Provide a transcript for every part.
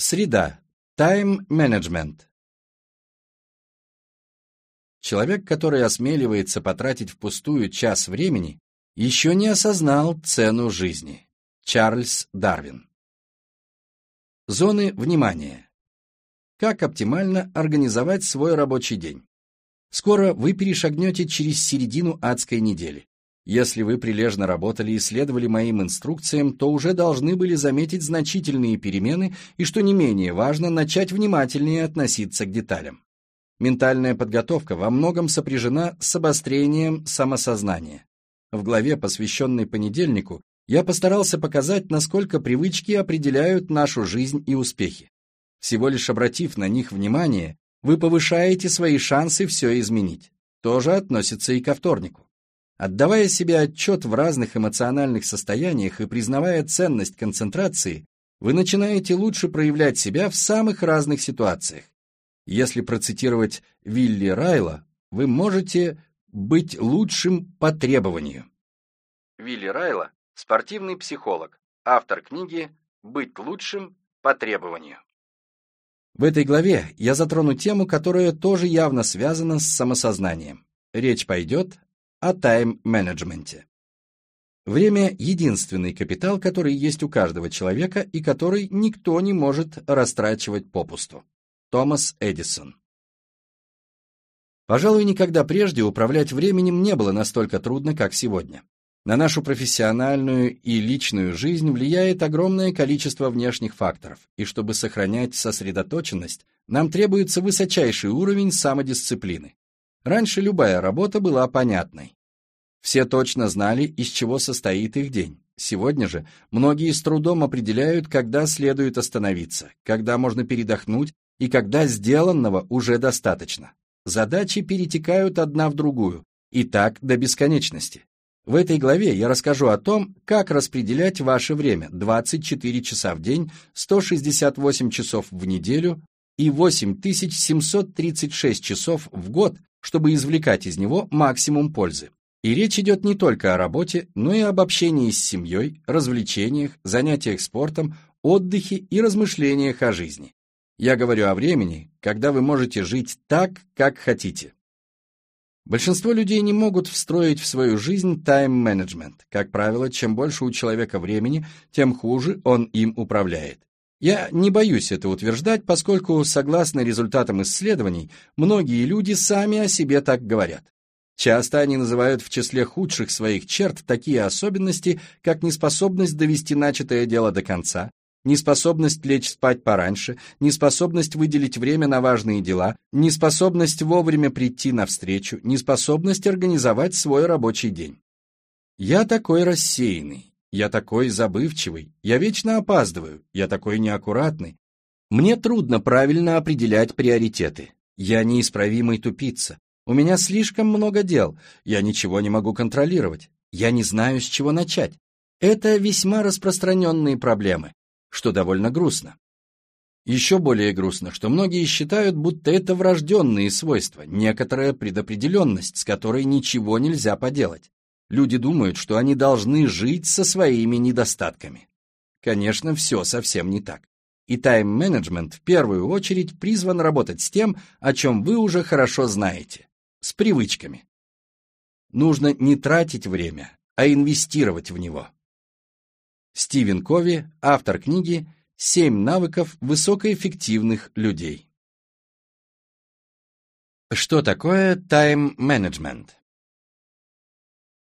Среда. Тайм-менеджмент. Человек, который осмеливается потратить впустую час времени, еще не осознал цену жизни. Чарльз Дарвин. Зоны внимания. Как оптимально организовать свой рабочий день? Скоро вы перешагнете через середину адской недели. Если вы прилежно работали и следовали моим инструкциям, то уже должны были заметить значительные перемены и, что не менее важно, начать внимательнее относиться к деталям. Ментальная подготовка во многом сопряжена с обострением самосознания. В главе, посвященной понедельнику, я постарался показать, насколько привычки определяют нашу жизнь и успехи. Всего лишь обратив на них внимание, вы повышаете свои шансы все изменить. То же относится и ко вторнику. Отдавая себе отчет в разных эмоциональных состояниях и признавая ценность концентрации, вы начинаете лучше проявлять себя в самых разных ситуациях. Если процитировать Вилли Райла, вы можете быть лучшим по требованию. Вилли Райла – спортивный психолог, автор книги «Быть лучшим по требованию». В этой главе я затрону тему, которая тоже явно связана с самосознанием. Речь пойдет о тайм-менеджменте. Время – единственный капитал, который есть у каждого человека и который никто не может растрачивать попусту. Томас Эдисон Пожалуй, никогда прежде управлять временем не было настолько трудно, как сегодня. На нашу профессиональную и личную жизнь влияет огромное количество внешних факторов, и чтобы сохранять сосредоточенность, нам требуется высочайший уровень самодисциплины. Раньше любая работа была понятной. Все точно знали, из чего состоит их день. Сегодня же многие с трудом определяют, когда следует остановиться, когда можно передохнуть и когда сделанного уже достаточно. Задачи перетекают одна в другую, и так до бесконечности. В этой главе я расскажу о том, как распределять ваше время 24 часа в день, 168 часов в неделю и 8736 часов в год чтобы извлекать из него максимум пользы. И речь идет не только о работе, но и об общении с семьей, развлечениях, занятиях спортом, отдыхе и размышлениях о жизни. Я говорю о времени, когда вы можете жить так, как хотите. Большинство людей не могут встроить в свою жизнь тайм-менеджмент. Как правило, чем больше у человека времени, тем хуже он им управляет. Я не боюсь это утверждать, поскольку, согласно результатам исследований, многие люди сами о себе так говорят. Часто они называют в числе худших своих черт такие особенности, как неспособность довести начатое дело до конца, неспособность лечь спать пораньше, неспособность выделить время на важные дела, неспособность вовремя прийти на встречу, неспособность организовать свой рабочий день. Я такой рассеянный, я такой забывчивый, я вечно опаздываю, я такой неаккуратный. Мне трудно правильно определять приоритеты. Я неисправимый тупица. У меня слишком много дел, я ничего не могу контролировать. Я не знаю, с чего начать. Это весьма распространенные проблемы, что довольно грустно. Еще более грустно, что многие считают, будто это врожденные свойства, некоторая предопределенность, с которой ничего нельзя поделать. Люди думают, что они должны жить со своими недостатками. Конечно, все совсем не так. И тайм-менеджмент в первую очередь призван работать с тем, о чем вы уже хорошо знаете, с привычками. Нужно не тратить время, а инвестировать в него. Стивен Кови, автор книги «Семь навыков высокоэффективных людей». Что такое тайм-менеджмент?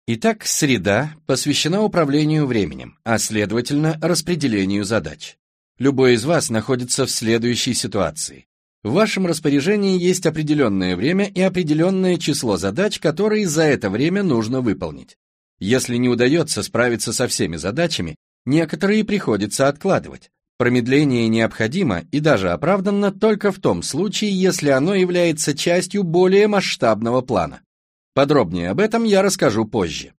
Итак, среда посвящена управлению временем, а следовательно распределению задач. Любой из вас находится в следующей ситуации. В вашем распоряжении есть определенное время и определенное число задач, которые за это время нужно выполнить. Если не удается справиться со всеми задачами, некоторые приходится откладывать. Промедление необходимо и даже оправданно только в том случае, если оно является частью более масштабного плана. Подробнее об этом я расскажу позже.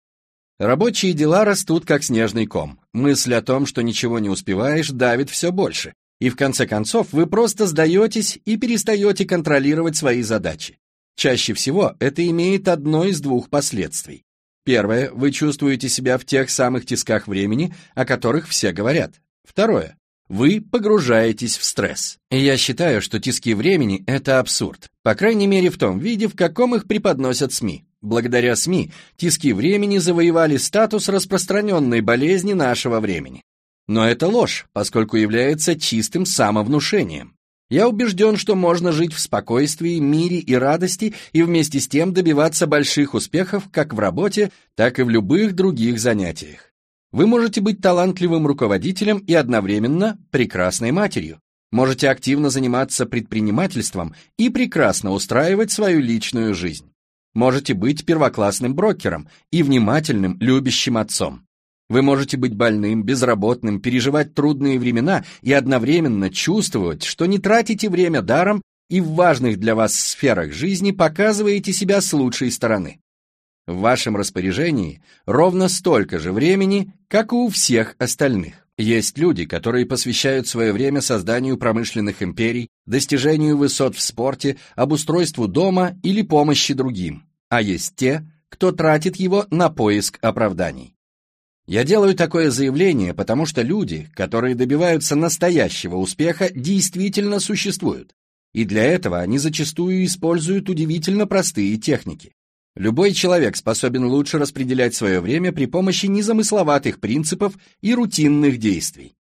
Рабочие дела растут как снежный ком. Мысль о том, что ничего не успеваешь, давит все больше. И в конце концов вы просто сдаетесь и перестаете контролировать свои задачи. Чаще всего это имеет одно из двух последствий. Первое, вы чувствуете себя в тех самых тисках времени, о которых все говорят. Второе, вы погружаетесь в стресс. Я считаю, что тиски времени – это абсурд. По крайней мере в том виде, в каком их преподносят СМИ. Благодаря СМИ тиски времени завоевали статус распространенной болезни нашего времени. Но это ложь, поскольку является чистым самовнушением. Я убежден, что можно жить в спокойствии, мире и радости и вместе с тем добиваться больших успехов как в работе, так и в любых других занятиях. Вы можете быть талантливым руководителем и одновременно прекрасной матерью. Можете активно заниматься предпринимательством и прекрасно устраивать свою личную жизнь. Можете быть первоклассным брокером и внимательным, любящим отцом. Вы можете быть больным, безработным, переживать трудные времена и одновременно чувствовать, что не тратите время даром и в важных для вас сферах жизни показываете себя с лучшей стороны. В вашем распоряжении ровно столько же времени, как и у всех остальных. Есть люди, которые посвящают свое время созданию промышленных империй, достижению высот в спорте, обустройству дома или помощи другим. А есть те, кто тратит его на поиск оправданий. Я делаю такое заявление, потому что люди, которые добиваются настоящего успеха, действительно существуют. И для этого они зачастую используют удивительно простые техники. Любой человек способен лучше распределять свое время при помощи незамысловатых принципов и рутинных действий.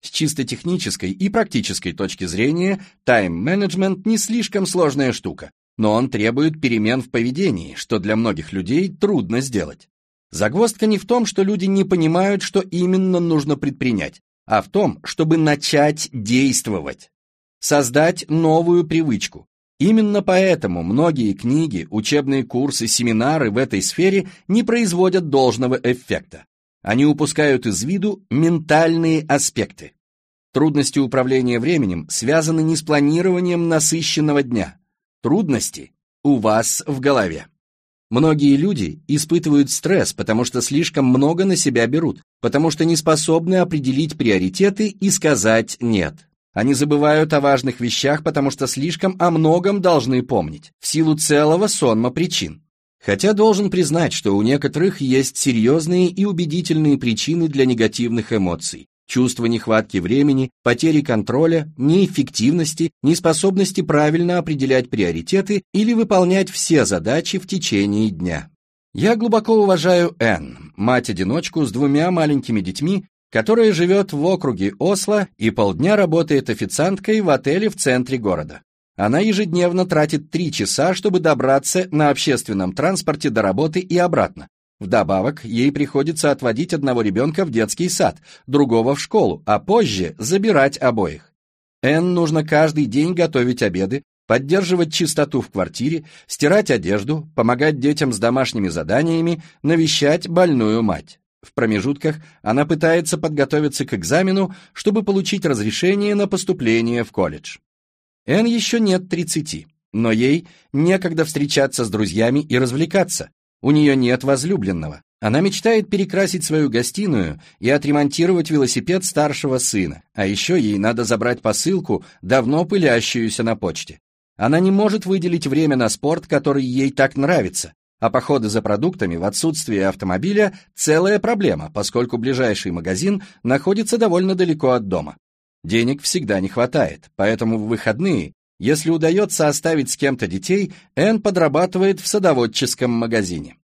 С чисто технической и практической точки зрения, тайм-менеджмент не слишком сложная штука, но он требует перемен в поведении, что для многих людей трудно сделать. Загвоздка не в том, что люди не понимают, что именно нужно предпринять, а в том, чтобы начать действовать. Создать новую привычку, Именно поэтому многие книги, учебные курсы, семинары в этой сфере не производят должного эффекта. Они упускают из виду ментальные аспекты. Трудности управления временем связаны не с планированием насыщенного дня. Трудности у вас в голове. Многие люди испытывают стресс, потому что слишком много на себя берут, потому что не способны определить приоритеты и сказать «нет». Они забывают о важных вещах, потому что слишком о многом должны помнить, в силу целого сонма причин. Хотя должен признать, что у некоторых есть серьезные и убедительные причины для негативных эмоций. Чувство нехватки времени, потери контроля, неэффективности, неспособности правильно определять приоритеты или выполнять все задачи в течение дня. Я глубоко уважаю Энн, мать-одиночку с двумя маленькими детьми, которая живет в округе Осло и полдня работает официанткой в отеле в центре города. Она ежедневно тратит три часа, чтобы добраться на общественном транспорте до работы и обратно. Вдобавок, ей приходится отводить одного ребенка в детский сад, другого в школу, а позже забирать обоих. Энн нужно каждый день готовить обеды, поддерживать чистоту в квартире, стирать одежду, помогать детям с домашними заданиями, навещать больную мать. В промежутках она пытается подготовиться к экзамену, чтобы получить разрешение на поступление в колледж. Эн еще нет 30, но ей некогда встречаться с друзьями и развлекаться. У нее нет возлюбленного. Она мечтает перекрасить свою гостиную и отремонтировать велосипед старшего сына, а еще ей надо забрать посылку, давно пылящуюся на почте. Она не может выделить время на спорт, который ей так нравится, а походы за продуктами в отсутствие автомобиля – целая проблема, поскольку ближайший магазин находится довольно далеко от дома. Денег всегда не хватает, поэтому в выходные, если удается оставить с кем-то детей, Энн подрабатывает в садоводческом магазине.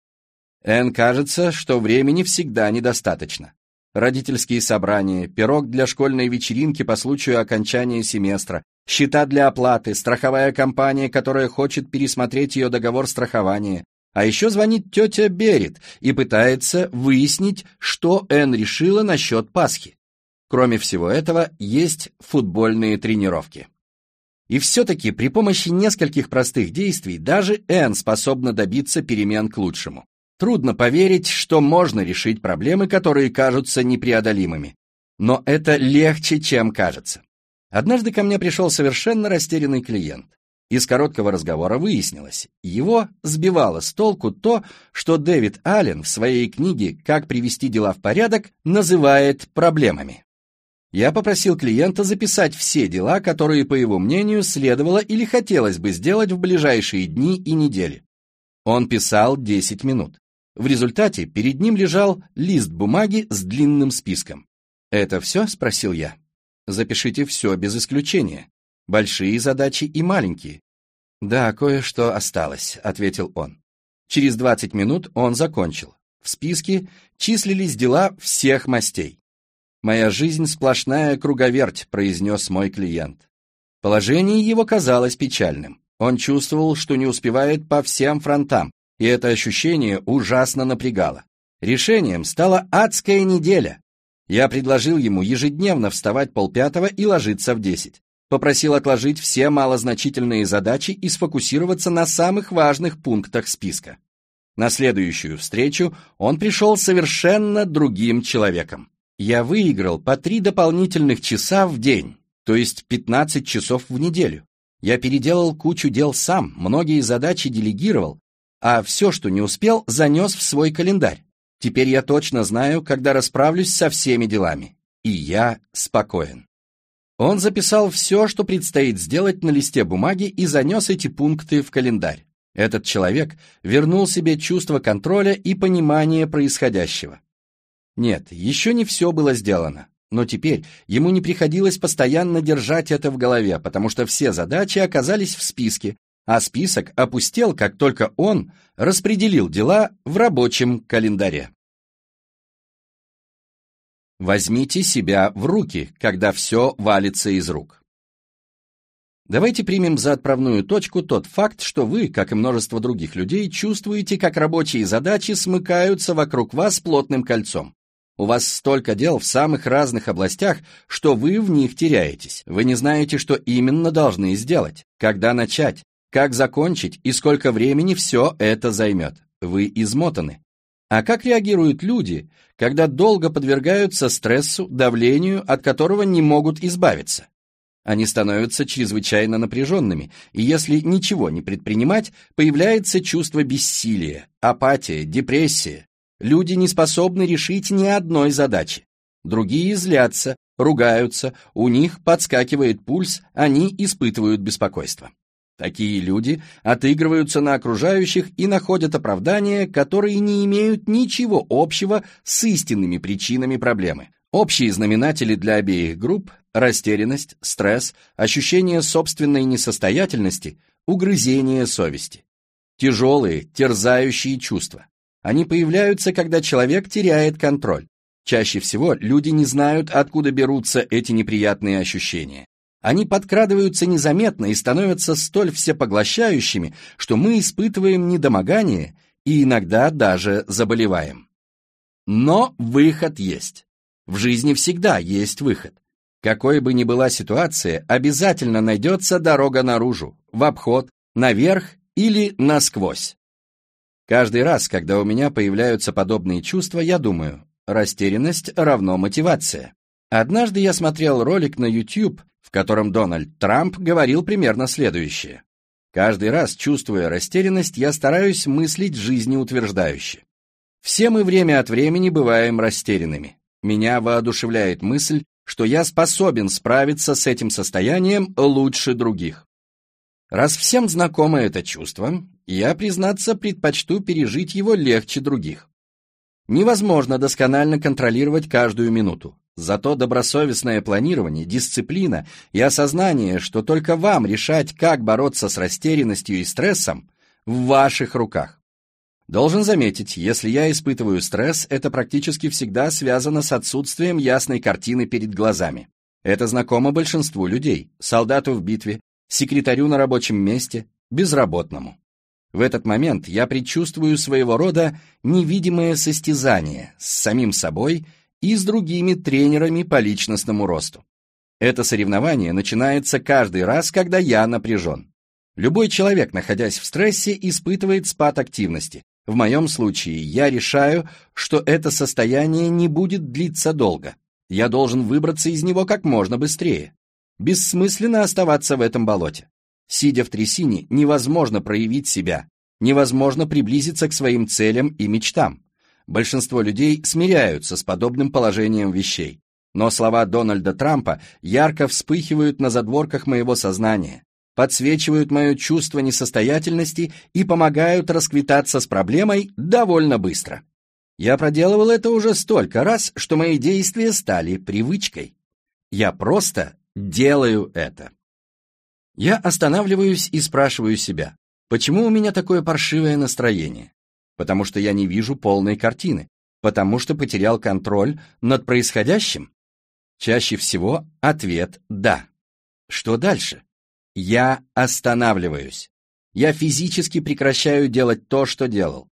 Энн кажется, что времени всегда недостаточно. Родительские собрания, пирог для школьной вечеринки по случаю окончания семестра, счета для оплаты, страховая компания, которая хочет пересмотреть ее договор страхования, а еще звонит тетя Берет и пытается выяснить, что Энн решила насчет Пасхи. Кроме всего этого, есть футбольные тренировки. И все-таки при помощи нескольких простых действий даже Энн способна добиться перемен к лучшему. Трудно поверить, что можно решить проблемы, которые кажутся непреодолимыми. Но это легче, чем кажется. Однажды ко мне пришел совершенно растерянный клиент. Из короткого разговора выяснилось, его сбивало с толку то, что Дэвид Аллен в своей книге «Как привести дела в порядок» называет проблемами. Я попросил клиента записать все дела, которые, по его мнению, следовало или хотелось бы сделать в ближайшие дни и недели. Он писал 10 минут. В результате перед ним лежал лист бумаги с длинным списком. «Это все?» — спросил я. Запишите все без исключения. Большие задачи и маленькие. Да, кое-что осталось, ответил он. Через 20 минут он закончил. В списке числились дела всех мастей. «Моя жизнь сплошная круговерть», — произнес мой клиент. Положение его казалось печальным. Он чувствовал, что не успевает по всем фронтам, и это ощущение ужасно напрягало. Решением стала адская неделя. Я предложил ему ежедневно вставать полпятого и ложиться в десять. Попросил отложить все малозначительные задачи и сфокусироваться на самых важных пунктах списка. На следующую встречу он пришел совершенно другим человеком. Я выиграл по три дополнительных часа в день, то есть 15 часов в неделю. Я переделал кучу дел сам, многие задачи делегировал, а все, что не успел, занес в свой календарь. Теперь я точно знаю, когда расправлюсь со всеми делами. И я спокоен. Он записал все, что предстоит сделать на листе бумаги и занес эти пункты в календарь. Этот человек вернул себе чувство контроля и понимание происходящего. Нет, еще не все было сделано, но теперь ему не приходилось постоянно держать это в голове, потому что все задачи оказались в списке, а список опустел, как только он распределил дела в рабочем календаре. Возьмите себя в руки, когда все валится из рук. Давайте примем за отправную точку тот факт, что вы, как и множество других людей, чувствуете, как рабочие задачи смыкаются вокруг вас плотным кольцом. У вас столько дел в самых разных областях, что вы в них теряетесь. Вы не знаете, что именно должны сделать, когда начать, как закончить и сколько времени все это займет. Вы измотаны. А как реагируют люди, когда долго подвергаются стрессу, давлению, от которого не могут избавиться? Они становятся чрезвычайно напряженными, и если ничего не предпринимать, появляется чувство бессилия, апатия, депрессия. Люди не способны решить ни одной задачи. Другие злятся, ругаются, у них подскакивает пульс, они испытывают беспокойство. Такие люди отыгрываются на окружающих и находят оправдания, которые не имеют ничего общего с истинными причинами проблемы. Общие знаменатели для обеих групп – растерянность, стресс, ощущение собственной несостоятельности, угрызение совести. Тяжелые, терзающие чувства. Они появляются, когда человек теряет контроль. Чаще всего люди не знают, откуда берутся эти неприятные ощущения. Они подкрадываются незаметно и становятся столь всепоглощающими, что мы испытываем недомогание и иногда даже заболеваем. Но выход есть. В жизни всегда есть выход. Какой бы ни была ситуация, обязательно найдется дорога наружу, в обход, наверх или насквозь. Каждый раз, когда у меня появляются подобные чувства, я думаю, растерянность равно мотивация. Однажды я смотрел ролик на YouTube, в котором Дональд Трамп говорил примерно следующее. Каждый раз, чувствуя растерянность, я стараюсь мыслить жизнеутверждающе. Все мы время от времени бываем растерянными. Меня воодушевляет мысль, что я способен справиться с этим состоянием лучше других. Раз всем знакомо это чувство, я, признаться, предпочту пережить его легче других. Невозможно досконально контролировать каждую минуту. Зато добросовестное планирование, дисциплина и осознание, что только вам решать, как бороться с растерянностью и стрессом, в ваших руках. Должен заметить, если я испытываю стресс, это практически всегда связано с отсутствием ясной картины перед глазами. Это знакомо большинству людей, солдату в битве, секретарю на рабочем месте, безработному. В этот момент я предчувствую своего рода невидимое состязание с самим собой и с другими тренерами по личностному росту. Это соревнование начинается каждый раз, когда я напряжен. Любой человек, находясь в стрессе, испытывает спад активности. В моем случае я решаю, что это состояние не будет длиться долго. Я должен выбраться из него как можно быстрее. Бессмысленно оставаться в этом болоте. Сидя в трясине, невозможно проявить себя, невозможно приблизиться к своим целям и мечтам. Большинство людей смиряются с подобным положением вещей. Но слова Дональда Трампа ярко вспыхивают на задворках моего сознания, подсвечивают мое чувство несостоятельности и помогают расквитаться с проблемой довольно быстро. Я проделывал это уже столько раз, что мои действия стали привычкой. Я просто делаю это. Я останавливаюсь и спрашиваю себя, почему у меня такое паршивое настроение? Потому что я не вижу полной картины, потому что потерял контроль над происходящим? Чаще всего ответ «да». Что дальше? Я останавливаюсь. Я физически прекращаю делать то, что делал.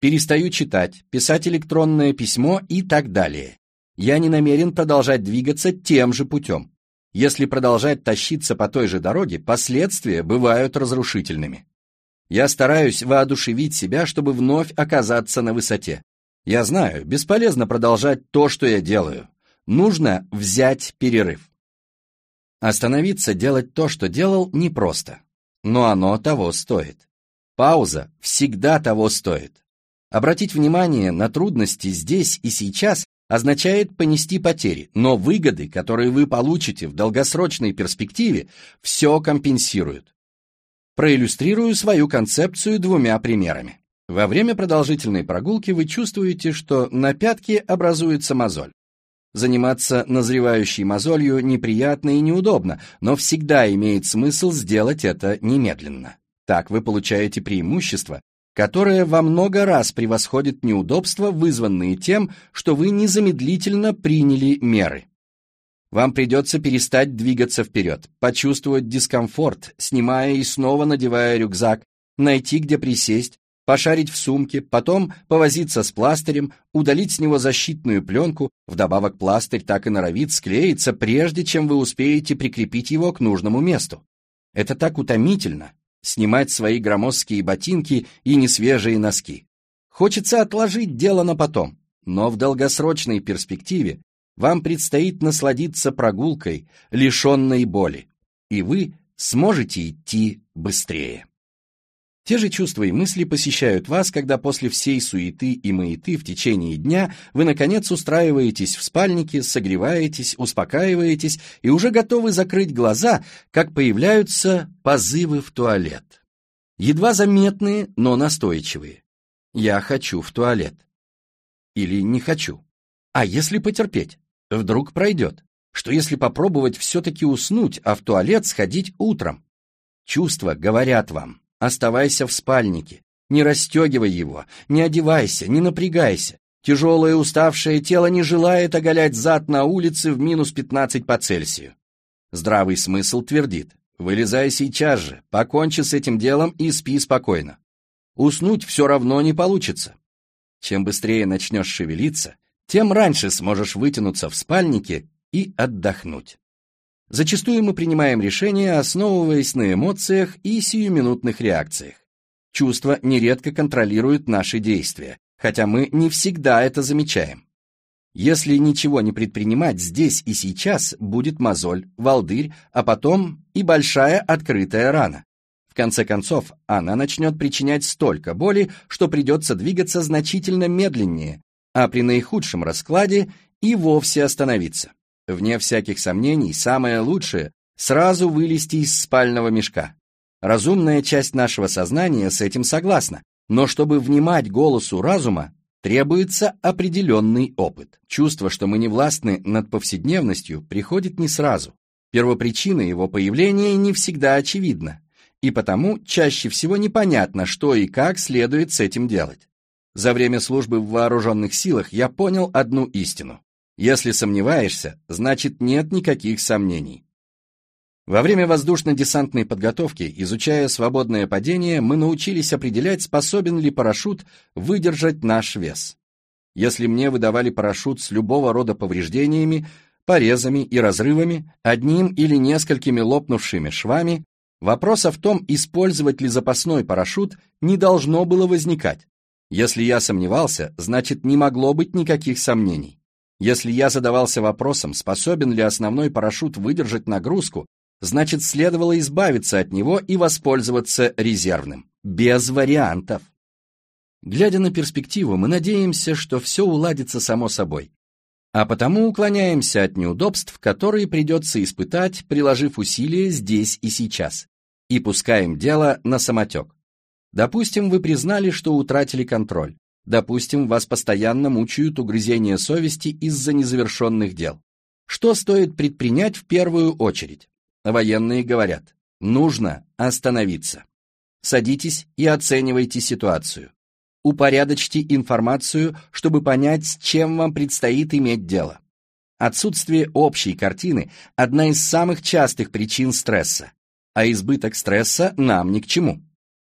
Перестаю читать, писать электронное письмо и так далее. Я не намерен продолжать двигаться тем же путем. Если продолжать тащиться по той же дороге, последствия бывают разрушительными. Я стараюсь воодушевить себя, чтобы вновь оказаться на высоте. Я знаю, бесполезно продолжать то, что я делаю. Нужно взять перерыв. Остановиться делать то, что делал, непросто но оно того стоит. Пауза всегда того стоит. Обратить внимание на трудности здесь и сейчас означает понести потери, но выгоды, которые вы получите в долгосрочной перспективе, все компенсируют. Проиллюстрирую свою концепцию двумя примерами. Во время продолжительной прогулки вы чувствуете, что на пятке образуется мозоль. Заниматься назревающей мозолью неприятно и неудобно, но всегда имеет смысл сделать это немедленно. Так вы получаете преимущество, которое во много раз превосходит неудобства, вызванные тем, что вы незамедлительно приняли меры. Вам придется перестать двигаться вперед, почувствовать дискомфорт, снимая и снова надевая рюкзак, найти, где присесть, пошарить в сумке, потом повозиться с пластырем, удалить с него защитную пленку, вдобавок пластырь так и норовит склеиться, прежде чем вы успеете прикрепить его к нужному месту. Это так утомительно — снимать свои громоздкие ботинки и несвежие носки. Хочется отложить дело на потом, но в долгосрочной перспективе вам предстоит насладиться прогулкой, лишенной боли, и вы сможете идти быстрее. Те же чувства и мысли посещают вас, когда после всей суеты и маяты в течение дня вы, наконец, устраиваетесь в спальнике, согреваетесь, успокаиваетесь и уже готовы закрыть глаза, как появляются позывы в туалет. Едва заметные, но настойчивые. «Я хочу в туалет». Или «не хочу». А если потерпеть? Вдруг пройдет. Что если попробовать все-таки уснуть, а в туалет сходить утром? Чувства говорят вам. Оставайся в спальнике. Не расстегивай его, не одевайся, не напрягайся. Тяжелое уставшее тело не желает оголять зад на улице в минус 15 по Цельсию. Здравый смысл твердит. Вылезай сейчас же, покончи с этим делом и спи спокойно. Уснуть все равно не получится. Чем быстрее начнешь шевелиться, тем раньше сможешь вытянуться в спальнике и отдохнуть. Зачастую мы принимаем решения, основываясь на эмоциях и сиюминутных реакциях. Чувства нередко контролируют наши действия, хотя мы не всегда это замечаем. Если ничего не предпринимать здесь и сейчас, будет мозоль, волдырь, а потом и большая открытая рана. В конце концов, она начнет причинять столько боли, что придется двигаться значительно медленнее, а при наихудшем раскладе и вовсе остановиться. Вне всяких сомнений, самое лучшее – сразу вылезти из спального мешка. Разумная часть нашего сознания с этим согласна, но чтобы внимать голосу разума, требуется определенный опыт. Чувство, что мы не властны над повседневностью, приходит не сразу. Первопричина его появления не всегда очевидна, и потому чаще всего непонятно, что и как следует с этим делать. За время службы в вооруженных силах я понял одну истину. Если сомневаешься, значит нет никаких сомнений. Во время воздушно-десантной подготовки, изучая свободное падение, мы научились определять, способен ли парашют выдержать наш вес. Если мне выдавали парашют с любого рода повреждениями, порезами и разрывами, одним или несколькими лопнувшими швами, вопроса в том, использовать ли запасной парашют, не должно было возникать. Если я сомневался, значит не могло быть никаких сомнений. Если я задавался вопросом, способен ли основной парашют выдержать нагрузку, значит следовало избавиться от него и воспользоваться резервным. Без вариантов. Глядя на перспективу, мы надеемся, что все уладится само собой. А потому уклоняемся от неудобств, которые придется испытать, приложив усилия здесь и сейчас. И пускаем дело на самотек. Допустим, вы признали, что утратили контроль. Допустим, вас постоянно мучают угрызения совести из-за незавершенных дел. Что стоит предпринять в первую очередь? Военные говорят, нужно остановиться. Садитесь и оценивайте ситуацию. Упорядочьте информацию, чтобы понять, с чем вам предстоит иметь дело. Отсутствие общей картины – одна из самых частых причин стресса, а избыток стресса нам ни к чему.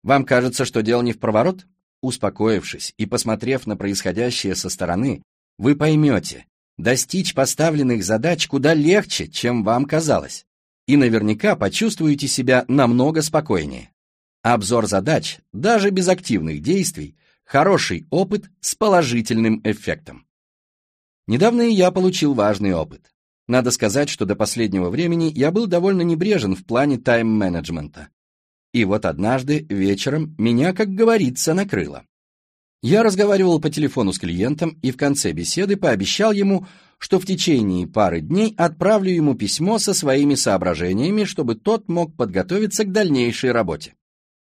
Вам кажется, что дело не в проворот? Успокоившись и посмотрев на происходящее со стороны, вы поймете, достичь поставленных задач куда легче, чем вам казалось, и наверняка почувствуете себя намного спокойнее. Обзор задач, даже без активных действий, хороший опыт с положительным эффектом. Недавно я получил важный опыт. Надо сказать, что до последнего времени я был довольно небрежен в плане тайм-менеджмента. И вот однажды вечером меня, как говорится, накрыло. Я разговаривал по телефону с клиентом и в конце беседы пообещал ему, что в течение пары дней отправлю ему письмо со своими соображениями, чтобы тот мог подготовиться к дальнейшей работе.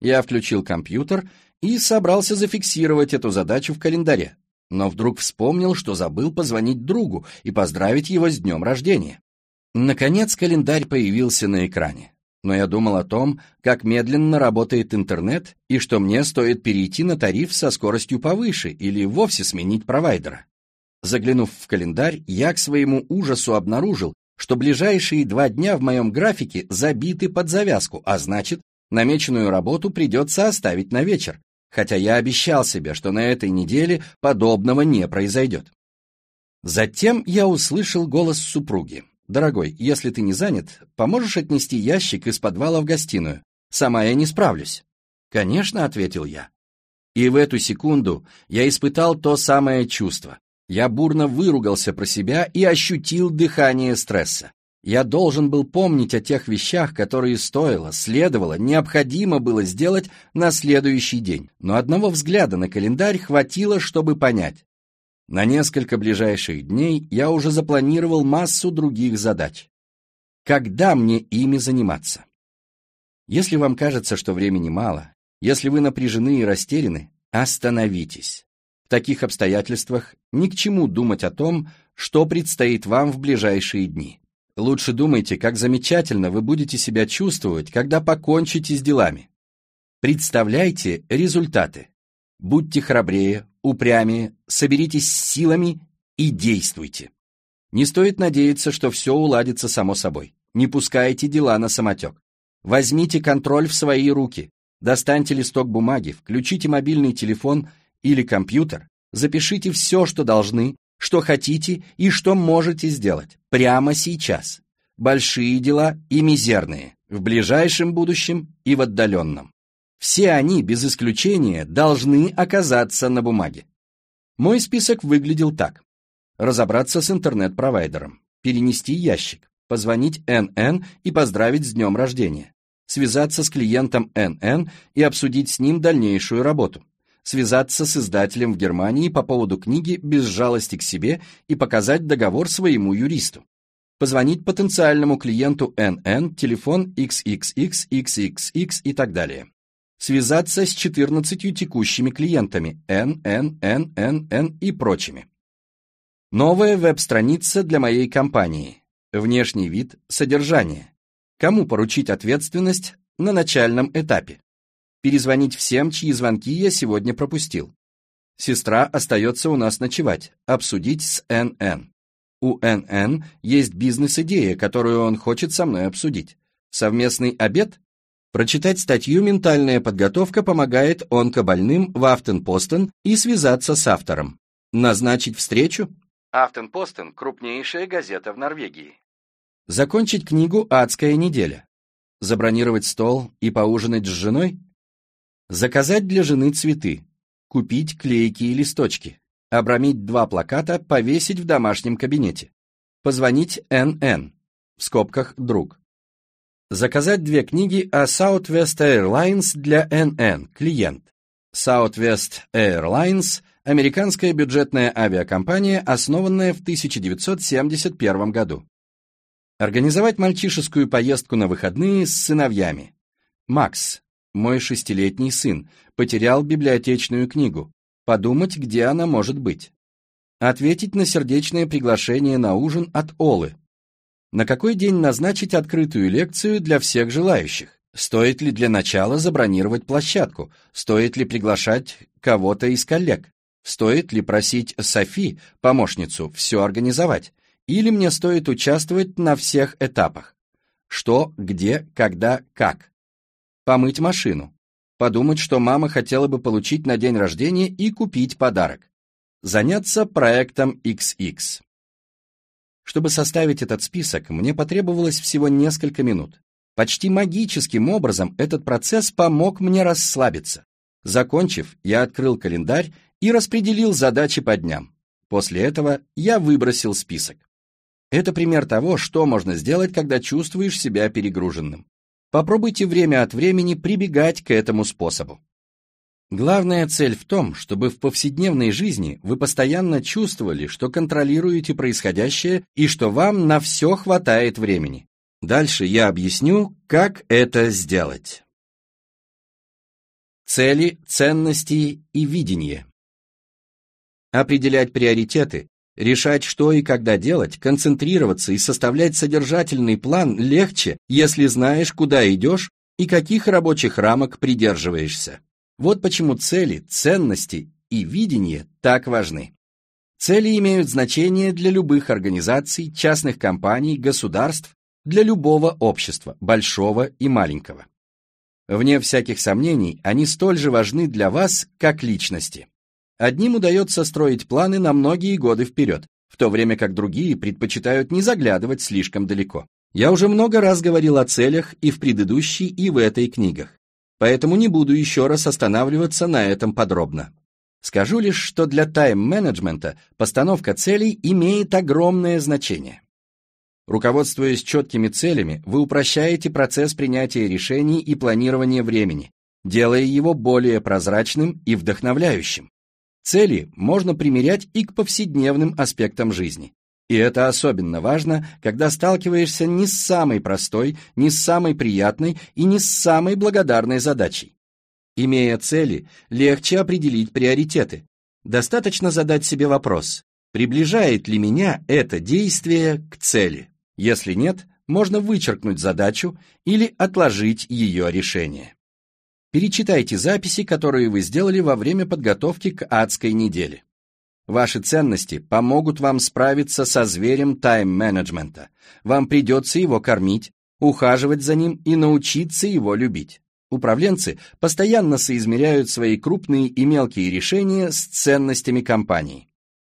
Я включил компьютер и собрался зафиксировать эту задачу в календаре, но вдруг вспомнил, что забыл позвонить другу и поздравить его с днем рождения. Наконец календарь появился на экране, но я думал о том, как медленно работает интернет и что мне стоит перейти на тариф со скоростью повыше или вовсе сменить провайдера. Заглянув в календарь, я к своему ужасу обнаружил, что ближайшие два дня в моем графике забиты под завязку, а значит, намеченную работу придется оставить на вечер, хотя я обещал себе, что на этой неделе подобного не произойдет. Затем я услышал голос супруги. «Дорогой, если ты не занят, поможешь отнести ящик из подвала в гостиную? Сама я не справлюсь». «Конечно», — ответил я. И в эту секунду я испытал то самое чувство. Я бурно выругался про себя и ощутил дыхание стресса. Я должен был помнить о тех вещах, которые стоило, следовало, необходимо было сделать на следующий день. Но одного взгляда на календарь хватило, чтобы понять. На несколько ближайших дней я уже запланировал массу других задач. Когда мне ими заниматься? Если вам кажется, что времени мало, если вы напряжены и растеряны, остановитесь. В таких обстоятельствах ни к чему думать о том, что предстоит вам в ближайшие дни. Лучше думайте, как замечательно вы будете себя чувствовать, когда покончите с делами. Представляйте результаты. Будьте храбрее, упрямее, соберитесь с силами и действуйте. Не стоит надеяться, что все уладится само собой. Не пускайте дела на самотек. Возьмите контроль в свои руки. Достаньте листок бумаги, включите мобильный телефон или компьютер, запишите все, что должны, что хотите и что можете сделать прямо сейчас. Большие дела и мизерные, в ближайшем будущем и в отдаленном. Все они, без исключения, должны оказаться на бумаге. Мой список выглядел так. Разобраться с интернет-провайдером, перенести ящик, позвонить НН и поздравить с днем рождения, связаться с клиентом НН и обсудить с ним дальнейшую работу, связаться с издателем в Германии по поводу книги «Без жалости к себе» и показать договор своему юристу. Позвонить потенциальному клиенту NN, телефон XXXXXX и так далее. Связаться с 14 текущими клиентами NN, NN, N и прочими. Новая веб-страница для моей компании. Внешний вид, содержание. Кому поручить ответственность на начальном этапе? перезвонить всем, чьи звонки я сегодня пропустил. Сестра остается у нас ночевать, обсудить с НН. У НН есть бизнес-идея, которую он хочет со мной обсудить. Совместный обед? Прочитать статью «Ментальная подготовка помогает онкобольным» в Автенпостен и связаться с автором. Назначить встречу? Автенпостен – крупнейшая газета в Норвегии. Закончить книгу «Адская неделя». Забронировать стол и поужинать с женой? Заказать для жены цветы. Купить клейкие листочки. Обрамить два плаката, повесить в домашнем кабинете. Позвонить НН. В скобках «друг». Заказать две книги о Southwest Airlines для НН, клиент. Southwest Airlines – американская бюджетная авиакомпания, основанная в 1971 году. Организовать мальчишескую поездку на выходные с сыновьями. Макс, мой шестилетний сын, потерял библиотечную книгу. Подумать, где она может быть. Ответить на сердечное приглашение на ужин от Олы. На какой день назначить открытую лекцию для всех желающих? Стоит ли для начала забронировать площадку? Стоит ли приглашать кого-то из коллег? Стоит ли просить Софи, помощницу, все организовать? Или мне стоит участвовать на всех этапах? Что, где, когда, как? Помыть машину. Подумать, что мама хотела бы получить на день рождения и купить подарок. Заняться проектом XX. Чтобы составить этот список, мне потребовалось всего несколько минут. Почти магическим образом этот процесс помог мне расслабиться. Закончив, я открыл календарь и распределил задачи по дням. После этого я выбросил список. Это пример того, что можно сделать, когда чувствуешь себя перегруженным. Попробуйте время от времени прибегать к этому способу. Главная цель в том, чтобы в повседневной жизни вы постоянно чувствовали, что контролируете происходящее и что вам на все хватает времени. Дальше я объясню, как это сделать. Цели, ценности и видение. Определять приоритеты, решать, что и когда делать, концентрироваться и составлять содержательный план легче, если знаешь, куда идешь и каких рабочих рамок придерживаешься. Вот почему цели, ценности и видение так важны. Цели имеют значение для любых организаций, частных компаний, государств, для любого общества, большого и маленького. Вне всяких сомнений, они столь же важны для вас, как личности. Одним удается строить планы на многие годы вперед, в то время как другие предпочитают не заглядывать слишком далеко. Я уже много раз говорил о целях и в предыдущей, и в этой книгах поэтому не буду еще раз останавливаться на этом подробно. Скажу лишь, что для тайм-менеджмента постановка целей имеет огромное значение. Руководствуясь четкими целями, вы упрощаете процесс принятия решений и планирования времени, делая его более прозрачным и вдохновляющим. Цели можно примерять и к повседневным аспектам жизни. И это особенно важно, когда сталкиваешься не с самой простой, не с самой приятной и не с самой благодарной задачей. Имея цели, легче определить приоритеты. Достаточно задать себе вопрос, приближает ли меня это действие к цели? Если нет, можно вычеркнуть задачу или отложить ее решение. Перечитайте записи, которые вы сделали во время подготовки к адской неделе. Ваши ценности помогут вам справиться со зверем тайм-менеджмента. Вам придется его кормить, ухаживать за ним и научиться его любить. Управленцы постоянно соизмеряют свои крупные и мелкие решения с ценностями компании.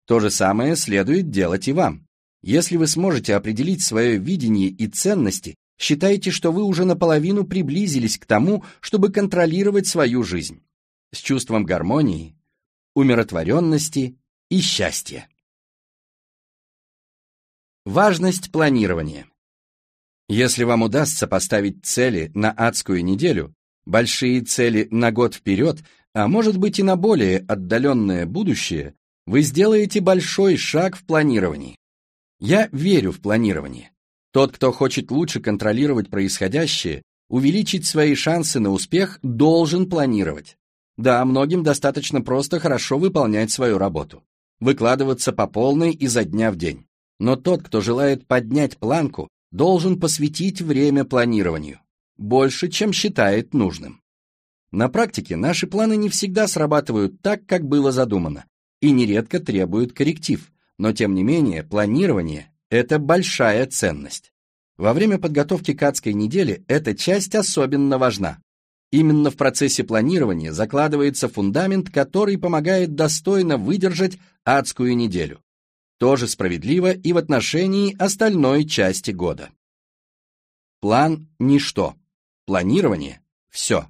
То же самое следует делать и вам. Если вы сможете определить свое видение и ценности, считайте, что вы уже наполовину приблизились к тому, чтобы контролировать свою жизнь. С чувством гармонии, умиротворенности и счастья. Важность планирования. Если вам удастся поставить цели на адскую неделю, большие цели на год вперед, а может быть и на более отдаленное будущее, вы сделаете большой шаг в планировании. Я верю в планирование. Тот, кто хочет лучше контролировать происходящее, увеличить свои шансы на успех, должен планировать. Да, многим достаточно просто хорошо выполнять свою работу выкладываться по полной изо дня в день. Но тот, кто желает поднять планку, должен посвятить время планированию. Больше, чем считает нужным. На практике наши планы не всегда срабатывают так, как было задумано, и нередко требуют корректив, но тем не менее планирование – это большая ценность. Во время подготовки к адской неделе эта часть особенно важна. Именно в процессе планирования закладывается фундамент, который помогает достойно выдержать адскую неделю. Тоже справедливо и в отношении остальной части года. План – ничто. Планирование – все.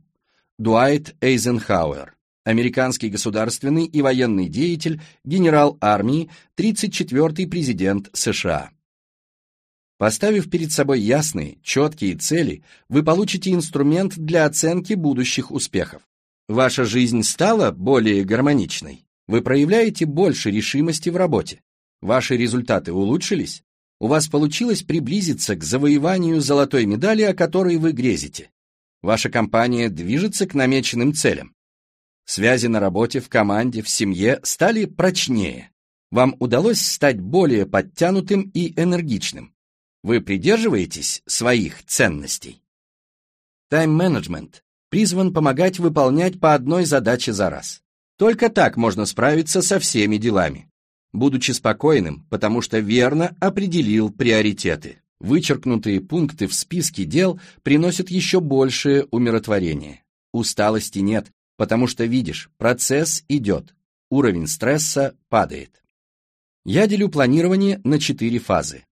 Дуайт Эйзенхауэр, американский государственный и военный деятель, генерал армии, 34-й президент США. Поставив перед собой ясные, четкие цели, вы получите инструмент для оценки будущих успехов. Ваша жизнь стала более гармоничной. Вы проявляете больше решимости в работе. Ваши результаты улучшились. У вас получилось приблизиться к завоеванию золотой медали, о которой вы грезите. Ваша компания движется к намеченным целям. Связи на работе, в команде, в семье стали прочнее. Вам удалось стать более подтянутым и энергичным. Вы придерживаетесь своих ценностей? Тайм-менеджмент призван помогать выполнять по одной задаче за раз. Только так можно справиться со всеми делами, будучи спокойным, потому что верно определил приоритеты. Вычеркнутые пункты в списке дел приносят еще большее умиротворение. Усталости нет, потому что видишь, процесс идет, уровень стресса падает. Я делю планирование на четыре фазы.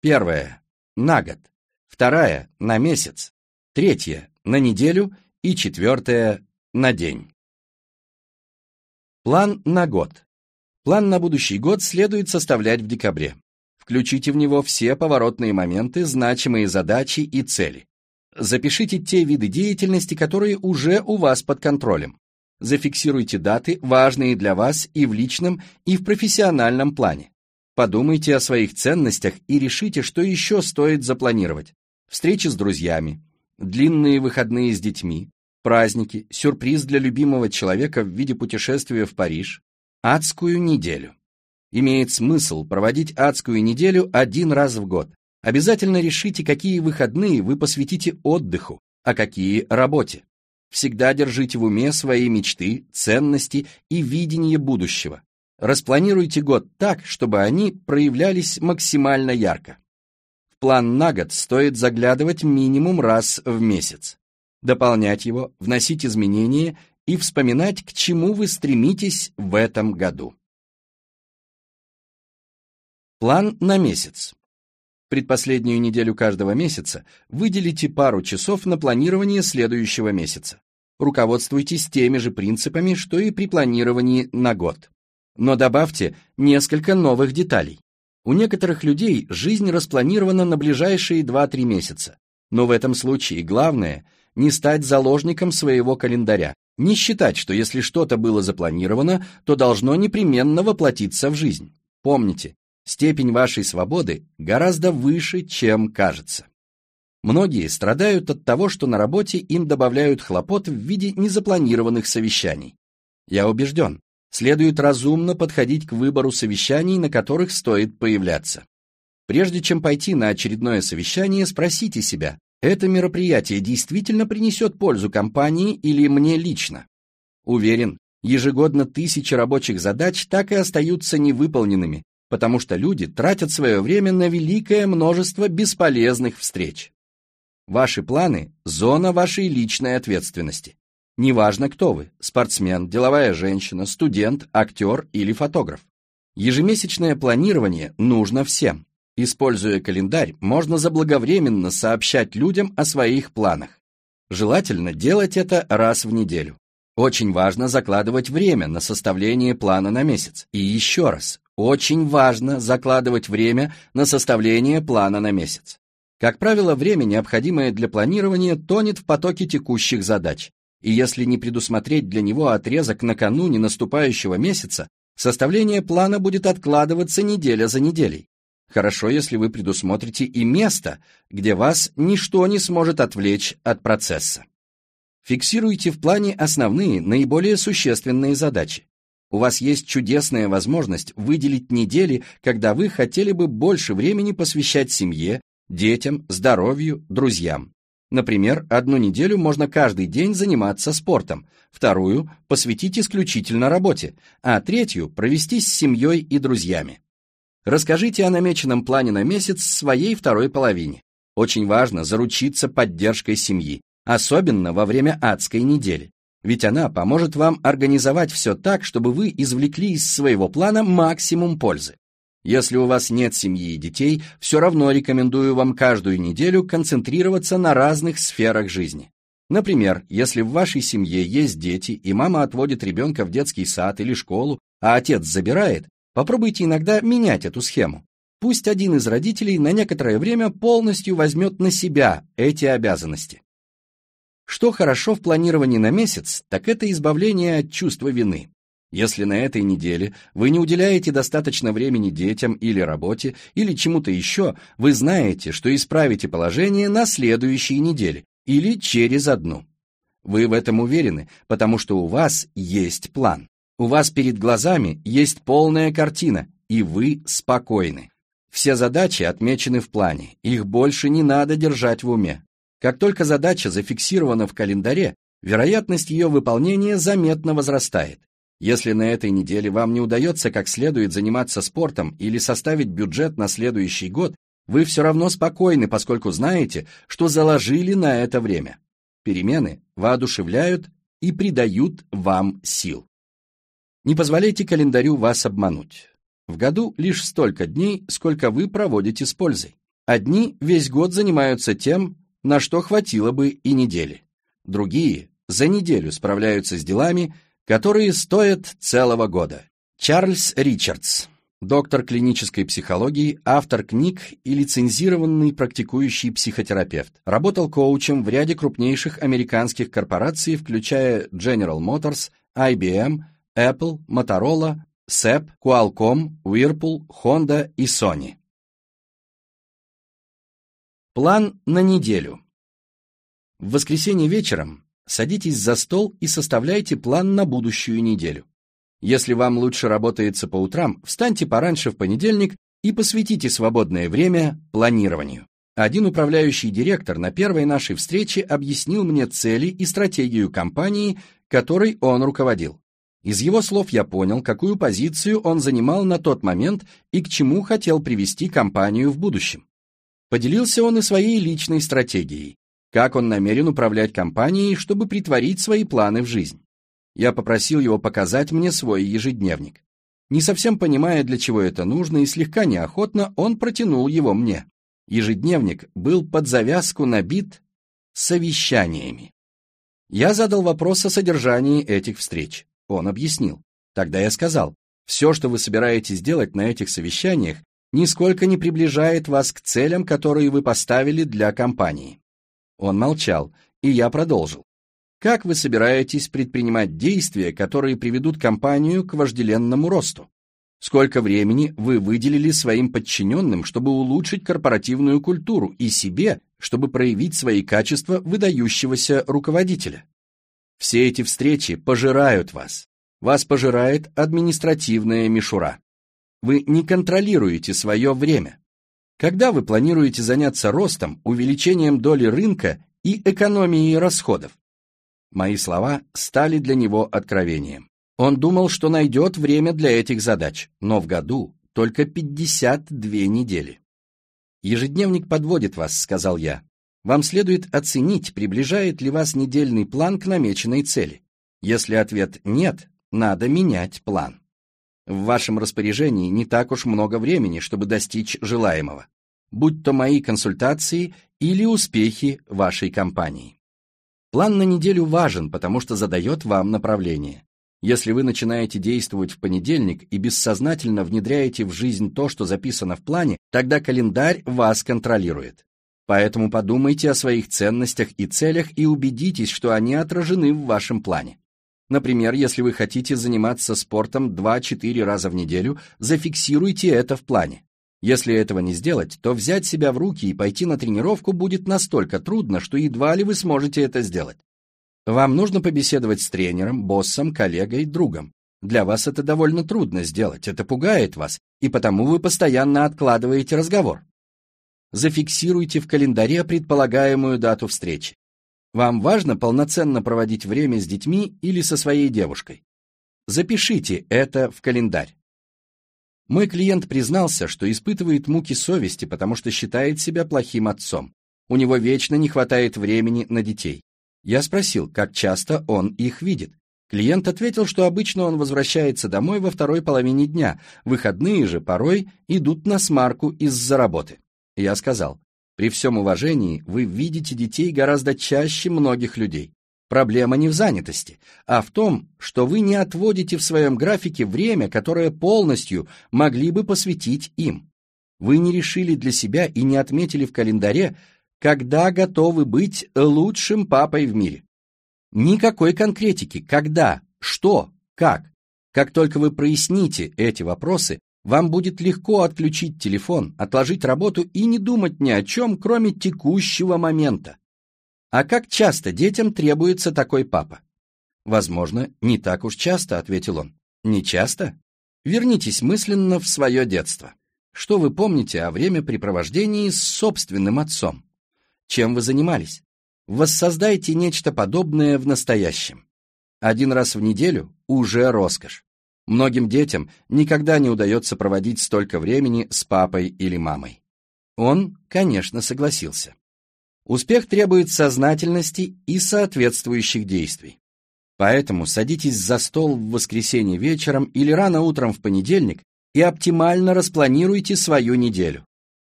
Первая – на год. Вторая – на месяц. Третья – на неделю. И четвертая – на день. План на год. План на будущий год следует составлять в декабре. Включите в него все поворотные моменты, значимые задачи и цели. Запишите те виды деятельности, которые уже у вас под контролем. Зафиксируйте даты, важные для вас и в личном, и в профессиональном плане. Подумайте о своих ценностях и решите, что еще стоит запланировать. Встречи с друзьями, длинные выходные с детьми, праздники, сюрприз для любимого человека в виде путешествия в Париж, адскую неделю. Имеет смысл проводить адскую неделю один раз в год. Обязательно решите, какие выходные вы посвятите отдыху, а какие – работе. Всегда держите в уме свои мечты, ценности и видение будущего. Распланируйте год так, чтобы они проявлялись максимально ярко. В план на год стоит заглядывать минимум раз в месяц. Дополнять его, вносить изменения и вспоминать, к чему вы стремитесь в этом году. План на месяц. Предпоследнюю неделю каждого месяца выделите пару часов на планирование следующего месяца. Руководствуйтесь теми же принципами, что и при планировании на год. Но добавьте несколько новых деталей. У некоторых людей жизнь распланирована на ближайшие 2-3 месяца. Но в этом случае главное – не стать заложником своего календаря, не считать, что если что-то было запланировано, то должно непременно воплотиться в жизнь. Помните, степень вашей свободы гораздо выше, чем кажется. Многие страдают от того, что на работе им добавляют хлопот в виде незапланированных совещаний. Я убежден, следует разумно подходить к выбору совещаний, на которых стоит появляться. Прежде чем пойти на очередное совещание, спросите себя, это мероприятие действительно принесет пользу компании или мне лично? Уверен, ежегодно тысячи рабочих задач так и остаются невыполненными, потому что люди тратят свое время на великое множество бесполезных встреч. Ваши планы – зона вашей личной ответственности. Неважно, кто вы – спортсмен, деловая женщина, студент, актер или фотограф. Ежемесячное планирование нужно всем. Используя календарь, можно заблаговременно сообщать людям о своих планах. Желательно делать это раз в неделю. Очень важно закладывать время на составление плана на месяц. И еще раз, очень важно закладывать время на составление плана на месяц. Как правило, время, необходимое для планирования, тонет в потоке текущих задач. И если не предусмотреть для него отрезок накануне наступающего месяца, составление плана будет откладываться неделя за неделей. Хорошо, если вы предусмотрите и место, где вас ничто не сможет отвлечь от процесса. Фиксируйте в плане основные, наиболее существенные задачи. У вас есть чудесная возможность выделить недели, когда вы хотели бы больше времени посвящать семье, детям, здоровью, друзьям. Например, одну неделю можно каждый день заниматься спортом, вторую – посвятить исключительно работе, а третью – провести с семьей и друзьями. Расскажите о намеченном плане на месяц своей второй половине. Очень важно заручиться поддержкой семьи, особенно во время адской недели. Ведь она поможет вам организовать все так, чтобы вы извлекли из своего плана максимум пользы. Если у вас нет семьи и детей, все равно рекомендую вам каждую неделю концентрироваться на разных сферах жизни. Например, если в вашей семье есть дети, и мама отводит ребенка в детский сад или школу, а отец забирает, попробуйте иногда менять эту схему. Пусть один из родителей на некоторое время полностью возьмет на себя эти обязанности. Что хорошо в планировании на месяц, так это избавление от чувства вины. Если на этой неделе вы не уделяете достаточно времени детям или работе, или чему-то еще, вы знаете, что исправите положение на следующей неделе или через одну. Вы в этом уверены, потому что у вас есть план. У вас перед глазами есть полная картина, и вы спокойны. Все задачи отмечены в плане, их больше не надо держать в уме. Как только задача зафиксирована в календаре, вероятность ее выполнения заметно возрастает. Если на этой неделе вам не удается как следует заниматься спортом или составить бюджет на следующий год, вы все равно спокойны, поскольку знаете, что заложили на это время. Перемены воодушевляют и придают вам сил. Не позволяйте календарю вас обмануть. В году лишь столько дней, сколько вы проводите с пользой. Одни весь год занимаются тем, на что хватило бы и недели. Другие за неделю справляются с делами, которые стоят целого года. Чарльз Ричардс, доктор клинической психологии, автор книг и лицензированный практикующий психотерапевт. Работал коучем в ряде крупнейших американских корпораций, включая General Motors, IBM, Apple, Motorola, SEP, Qualcomm, Whirlpool, Honda и Sony. План на неделю. В воскресенье вечером садитесь за стол и составляйте план на будущую неделю. Если вам лучше работается по утрам, встаньте пораньше в понедельник и посвятите свободное время планированию. Один управляющий директор на первой нашей встрече объяснил мне цели и стратегию компании, которой он руководил. Из его слов я понял, какую позицию он занимал на тот момент и к чему хотел привести компанию в будущем. Поделился он и своей личной стратегией, как он намерен управлять компанией, чтобы притворить свои планы в жизнь. Я попросил его показать мне свой ежедневник. Не совсем понимая, для чего это нужно, и слегка неохотно, он протянул его мне. Ежедневник был под завязку набит совещаниями. Я задал вопрос о содержании этих встреч. Он объяснил. Тогда я сказал, все, что вы собираетесь делать на этих совещаниях, нисколько не приближает вас к целям, которые вы поставили для компании. Он молчал, и я продолжил. Как вы собираетесь предпринимать действия, которые приведут компанию к вожделенному росту? Сколько времени вы выделили своим подчиненным, чтобы улучшить корпоративную культуру и себе, чтобы проявить свои качества выдающегося руководителя? Все эти встречи пожирают вас. Вас пожирает административная мишура. Вы не контролируете свое время. Когда вы планируете заняться ростом, увеличением доли рынка и экономией расходов? Мои слова стали для него откровением. Он думал, что найдет время для этих задач, но в году только 52 недели. «Ежедневник подводит вас», — сказал я. Вам следует оценить, приближает ли вас недельный план к намеченной цели. Если ответ «нет», надо менять план. В вашем распоряжении не так уж много времени, чтобы достичь желаемого, будь то мои консультации или успехи вашей компании. План на неделю важен, потому что задает вам направление. Если вы начинаете действовать в понедельник и бессознательно внедряете в жизнь то, что записано в плане, тогда календарь вас контролирует. Поэтому подумайте о своих ценностях и целях и убедитесь, что они отражены в вашем плане. Например, если вы хотите заниматься спортом 2-4 раза в неделю, зафиксируйте это в плане. Если этого не сделать, то взять себя в руки и пойти на тренировку будет настолько трудно, что едва ли вы сможете это сделать. Вам нужно побеседовать с тренером, боссом, коллегой, другом. Для вас это довольно трудно сделать, это пугает вас, и потому вы постоянно откладываете разговор зафиксируйте в календаре предполагаемую дату встречи. Вам важно полноценно проводить время с детьми или со своей девушкой. Запишите это в календарь. Мой клиент признался, что испытывает муки совести, потому что считает себя плохим отцом. У него вечно не хватает времени на детей. Я спросил, как часто он их видит. Клиент ответил, что обычно он возвращается домой во второй половине дня, выходные же порой идут на смарку из-за работы. Я сказал, при всем уважении вы видите детей гораздо чаще многих людей. Проблема не в занятости, а в том, что вы не отводите в своем графике время, которое полностью могли бы посвятить им. Вы не решили для себя и не отметили в календаре, когда готовы быть лучшим папой в мире. Никакой конкретики, когда, что, как. Как только вы проясните эти вопросы, вам будет легко отключить телефон, отложить работу и не думать ни о чем, кроме текущего момента. А как часто детям требуется такой папа? Возможно, не так уж часто, ответил он. Не часто? Вернитесь мысленно в свое детство. что вы помните о времяпрепровождении с собственным отцом? Чем вы занимались? Воссоздайте нечто подобное в настоящем. Один раз в неделю уже роскошь. Многим детям никогда не удается проводить столько времени с папой или мамой. Он, конечно, согласился. Успех требует сознательности и соответствующих действий. Поэтому садитесь за стол в воскресенье вечером или рано утром в понедельник и оптимально распланируйте свою неделю.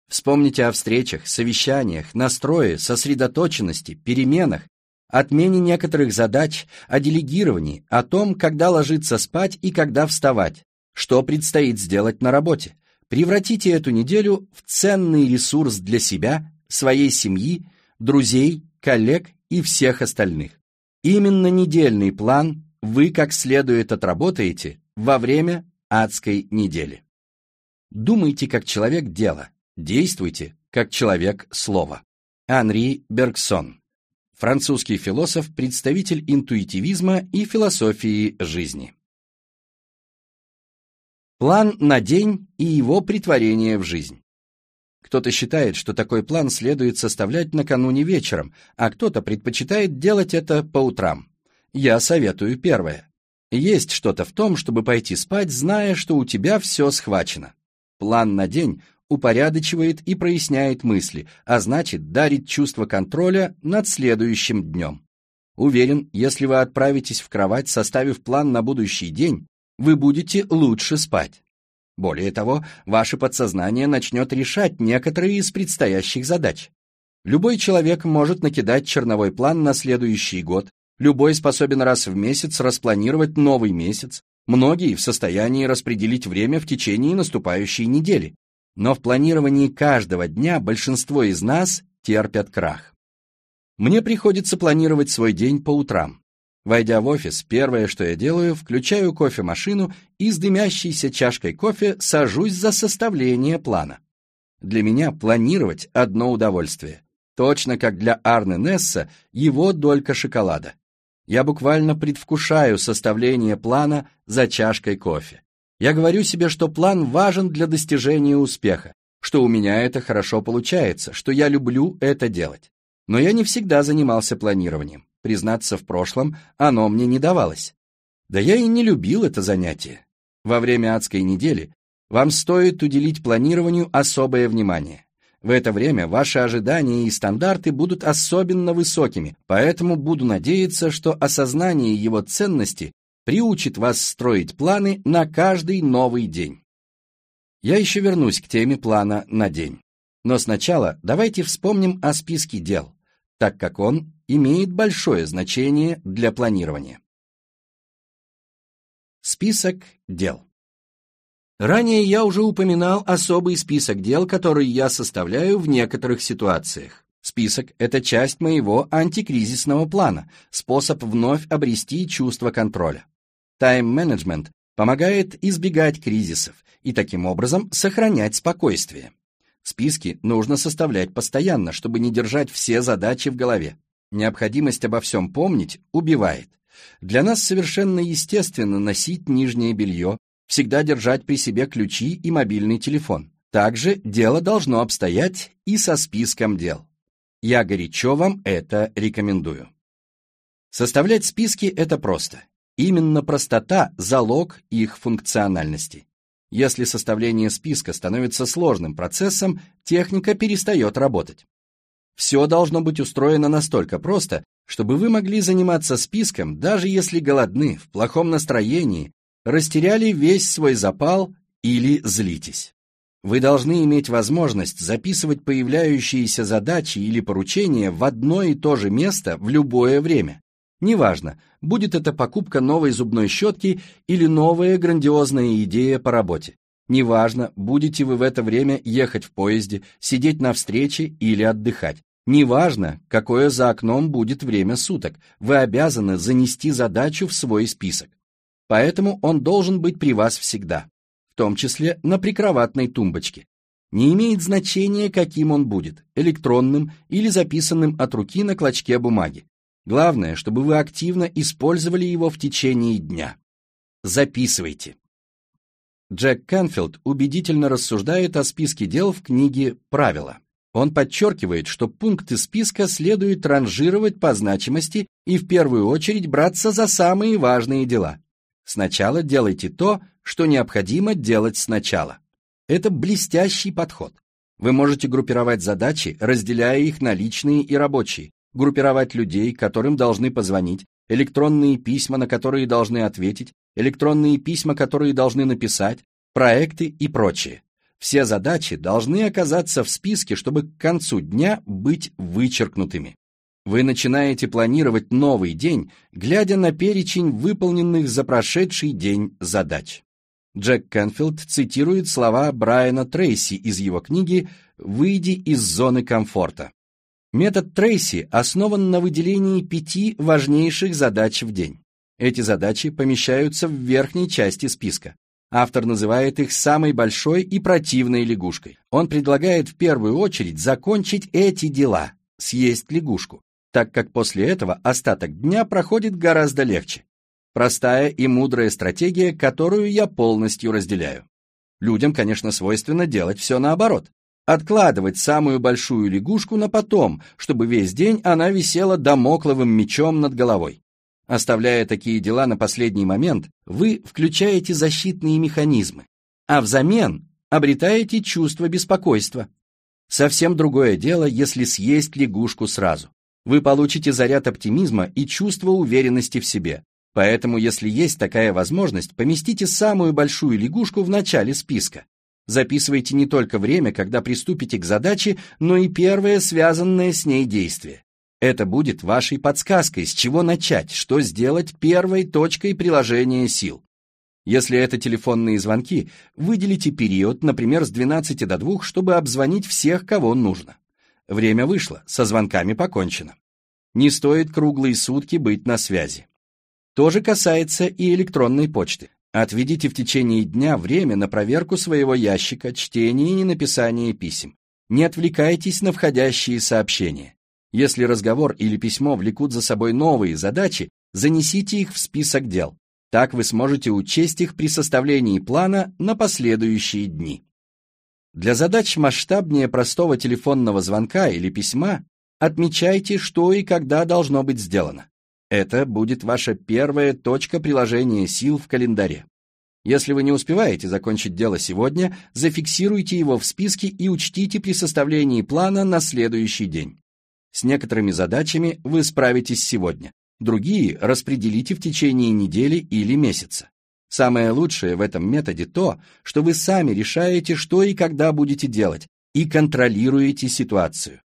Вспомните о встречах, совещаниях, настрое, сосредоточенности, переменах, отмене некоторых задач, о делегировании, о том, когда ложиться спать и когда вставать, что предстоит сделать на работе. Превратите эту неделю в ценный ресурс для себя, своей семьи, друзей, коллег и всех остальных. Именно недельный план вы как следует отработаете во время адской недели. Думайте как человек дела, действуйте как человек слова. Анри Бергсон французский философ, представитель интуитивизма и философии жизни. План на день и его притворение в жизнь. Кто-то считает, что такой план следует составлять накануне вечером, а кто-то предпочитает делать это по утрам. Я советую первое. Есть что-то в том, чтобы пойти спать, зная, что у тебя все схвачено. План на день упорядочивает и проясняет мысли, а значит, дарит чувство контроля над следующим днем. Уверен, если вы отправитесь в кровать, составив план на будущий день, вы будете лучше спать. Более того, ваше подсознание начнет решать некоторые из предстоящих задач. Любой человек может накидать черновой план на следующий год, любой способен раз в месяц распланировать новый месяц, многие в состоянии распределить время в течение наступающей недели. Но в планировании каждого дня большинство из нас терпят крах. Мне приходится планировать свой день по утрам. Войдя в офис, первое, что я делаю, включаю кофемашину и с дымящейся чашкой кофе сажусь за составление плана. Для меня планировать – одно удовольствие. Точно как для Арны Несса его долька шоколада. Я буквально предвкушаю составление плана за чашкой кофе. Я говорю себе, что план важен для достижения успеха, что у меня это хорошо получается, что я люблю это делать. Но я не всегда занимался планированием. Признаться, в прошлом оно мне не давалось. Да я и не любил это занятие. Во время адской недели вам стоит уделить планированию особое внимание. В это время ваши ожидания и стандарты будут особенно высокими, поэтому буду надеяться, что осознание его ценности приучит вас строить планы на каждый новый день. Я еще вернусь к теме плана на день. Но сначала давайте вспомним о списке дел, так как он имеет большое значение для планирования. Список дел. Ранее я уже упоминал особый список дел, который я составляю в некоторых ситуациях. Список – это часть моего антикризисного плана, способ вновь обрести чувство контроля. Тайм-менеджмент помогает избегать кризисов и таким образом сохранять спокойствие. Списки нужно составлять постоянно, чтобы не держать все задачи в голове. Необходимость обо всем помнить убивает. Для нас совершенно естественно носить нижнее белье, всегда держать при себе ключи и мобильный телефон. Также дело должно обстоять и со списком дел. Я горячо вам это рекомендую. Составлять списки – это просто. Именно простота – залог их функциональности. Если составление списка становится сложным процессом, техника перестает работать. Все должно быть устроено настолько просто, чтобы вы могли заниматься списком, даже если голодны, в плохом настроении, растеряли весь свой запал или злитесь. Вы должны иметь возможность записывать появляющиеся задачи или поручения в одно и то же место в любое время. Неважно, будет это покупка новой зубной щетки или новая грандиозная идея по работе. Неважно, будете вы в это время ехать в поезде, сидеть на встрече или отдыхать. Неважно, какое за окном будет время суток, вы обязаны занести задачу в свой список. Поэтому он должен быть при вас всегда, в том числе на прикроватной тумбочке. Не имеет значения, каким он будет, электронным или записанным от руки на клочке бумаги. Главное, чтобы вы активно использовали его в течение дня. Записывайте. Джек Канфилд убедительно рассуждает о списке дел в книге «Правила». Он подчеркивает, что пункты списка следует ранжировать по значимости и в первую очередь браться за самые важные дела. Сначала делайте то, что необходимо делать сначала. Это блестящий подход. Вы можете группировать задачи, разделяя их на личные и рабочие, группировать людей, которым должны позвонить, электронные письма, на которые должны ответить, электронные письма, которые должны написать, проекты и прочее. Все задачи должны оказаться в списке, чтобы к концу дня быть вычеркнутыми. Вы начинаете планировать новый день, глядя на перечень выполненных за прошедший день задач. Джек Кенфилд цитирует слова Брайана Трейси из его книги «Выйди из зоны комфорта». Метод Трейси основан на выделении пяти важнейших задач в день. Эти задачи помещаются в верхней части списка. Автор называет их самой большой и противной лягушкой. Он предлагает в первую очередь закончить эти дела, съесть лягушку, так как после этого остаток дня проходит гораздо легче. Простая и мудрая стратегия, которую я полностью разделяю. Людям, конечно, свойственно делать все наоборот. Откладывать самую большую лягушку на потом, чтобы весь день она висела домокловым мечом над головой. Оставляя такие дела на последний момент, вы включаете защитные механизмы, а взамен обретаете чувство беспокойства. Совсем другое дело, если съесть лягушку сразу. Вы получите заряд оптимизма и чувство уверенности в себе, Поэтому, если есть такая возможность, поместите самую большую лягушку в начале списка. Записывайте не только время, когда приступите к задаче, но и первое связанное с ней действие. Это будет вашей подсказкой, с чего начать, что сделать первой точкой приложения сил. Если это телефонные звонки, выделите период, например, с 12 до 2, чтобы обзвонить всех, кого нужно. Время вышло, со звонками покончено. Не стоит круглые сутки быть на связи. То же касается и электронной почты. Отведите в течение дня время на проверку своего ящика, чтение и написание писем. Не отвлекайтесь на входящие сообщения. Если разговор или письмо влекут за собой новые задачи, занесите их в список дел. Так вы сможете учесть их при составлении плана на последующие дни. Для задач масштабнее простого телефонного звонка или письма отмечайте, что и когда должно быть сделано. Это будет ваша первая точка приложения сил в календаре. Если вы не успеваете закончить дело сегодня, зафиксируйте его в списке и учтите при составлении плана на следующий день. С некоторыми задачами вы справитесь сегодня, другие распределите в течение недели или месяца. Самое лучшее в этом методе то, что вы сами решаете, что и когда будете делать, и контролируете ситуацию.